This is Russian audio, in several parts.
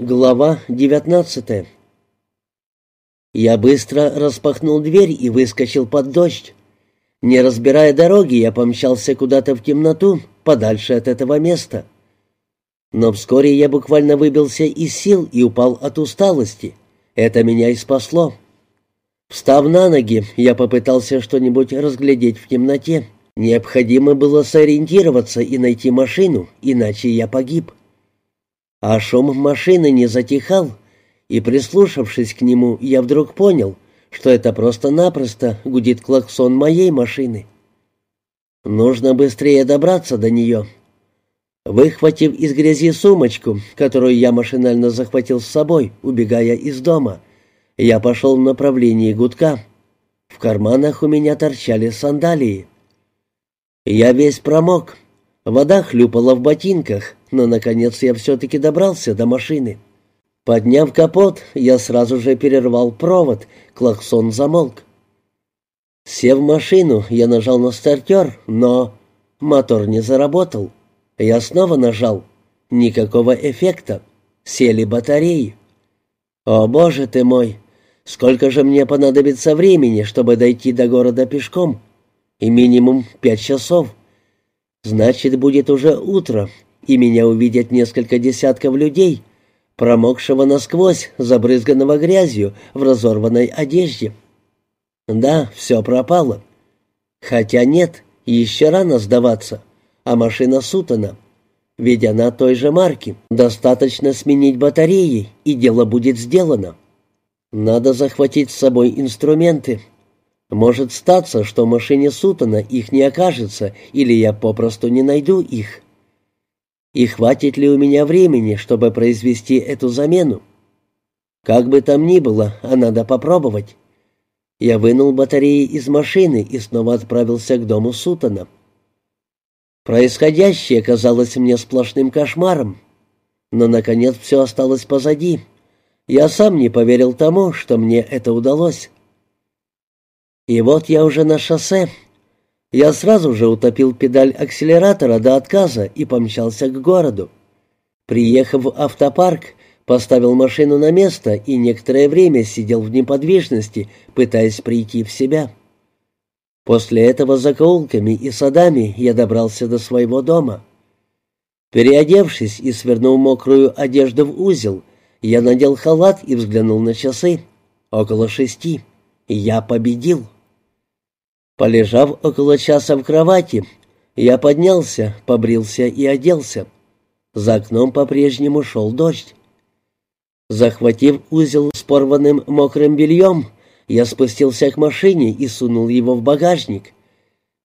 Глава девятнадцатая Я быстро распахнул дверь и выскочил под дождь. Не разбирая дороги, я помчался куда-то в темноту, подальше от этого места. Но вскоре я буквально выбился из сил и упал от усталости. Это меня и спасло. Встав на ноги, я попытался что-нибудь разглядеть в темноте. Необходимо было сориентироваться и найти машину, иначе я погиб. А шум машины не затихал, и, прислушавшись к нему, я вдруг понял, что это просто-напросто гудит клаксон моей машины. Нужно быстрее добраться до нее. Выхватив из грязи сумочку, которую я машинально захватил с собой, убегая из дома, я пошел в направлении гудка. В карманах у меня торчали сандалии. Я весь промок, Вода хлюпала в ботинках, но, наконец, я все-таки добрался до машины. Подняв капот, я сразу же перервал провод, клаксон замолк. Сев в машину, я нажал на стартер, но мотор не заработал. Я снова нажал. Никакого эффекта. Сели батареи. О, боже ты мой! Сколько же мне понадобится времени, чтобы дойти до города пешком? И минимум пять часов. Значит, будет уже утро, и меня увидят несколько десятков людей, промокшего насквозь, забрызганного грязью в разорванной одежде. Да, все пропало. Хотя нет, еще рано сдаваться, а машина сутана. Ведь она той же марки. Достаточно сменить батареи, и дело будет сделано. Надо захватить с собой инструменты, может статься, что в машине Сутона их не окажется, или я попросту не найду их. И хватит ли у меня времени, чтобы произвести эту замену? Как бы там ни было, а надо попробовать. Я вынул батареи из машины и снова отправился к дому Сутона. Происходящее казалось мне сплошным кошмаром. Но, наконец, все осталось позади. Я сам не поверил тому, что мне это удалось. И вот я уже на шоссе. Я сразу же утопил педаль акселератора до отказа и помчался к городу. Приехав в автопарк, поставил машину на место и некоторое время сидел в неподвижности, пытаясь прийти в себя. После этого закоулками и садами я добрался до своего дома. Переодевшись и свернув мокрую одежду в узел, я надел халат и взглянул на часы. Около шести. Я победил. Полежав около часа в кровати, я поднялся, побрился и оделся. За окном по-прежнему шел дождь. Захватив узел с порванным мокрым бельем, я спустился к машине и сунул его в багажник.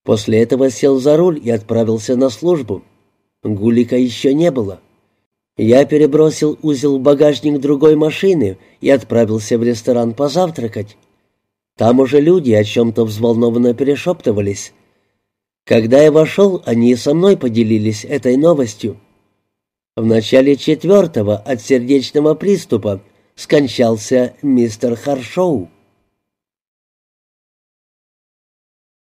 После этого сел за руль и отправился на службу. Гулика еще не было. Я перебросил узел в багажник другой машины и отправился в ресторан позавтракать. Там уже люди о чем-то взволнованно перешептывались. Когда я вошел, они со мной поделились этой новостью. В начале четвертого от сердечного приступа скончался мистер Харшоу.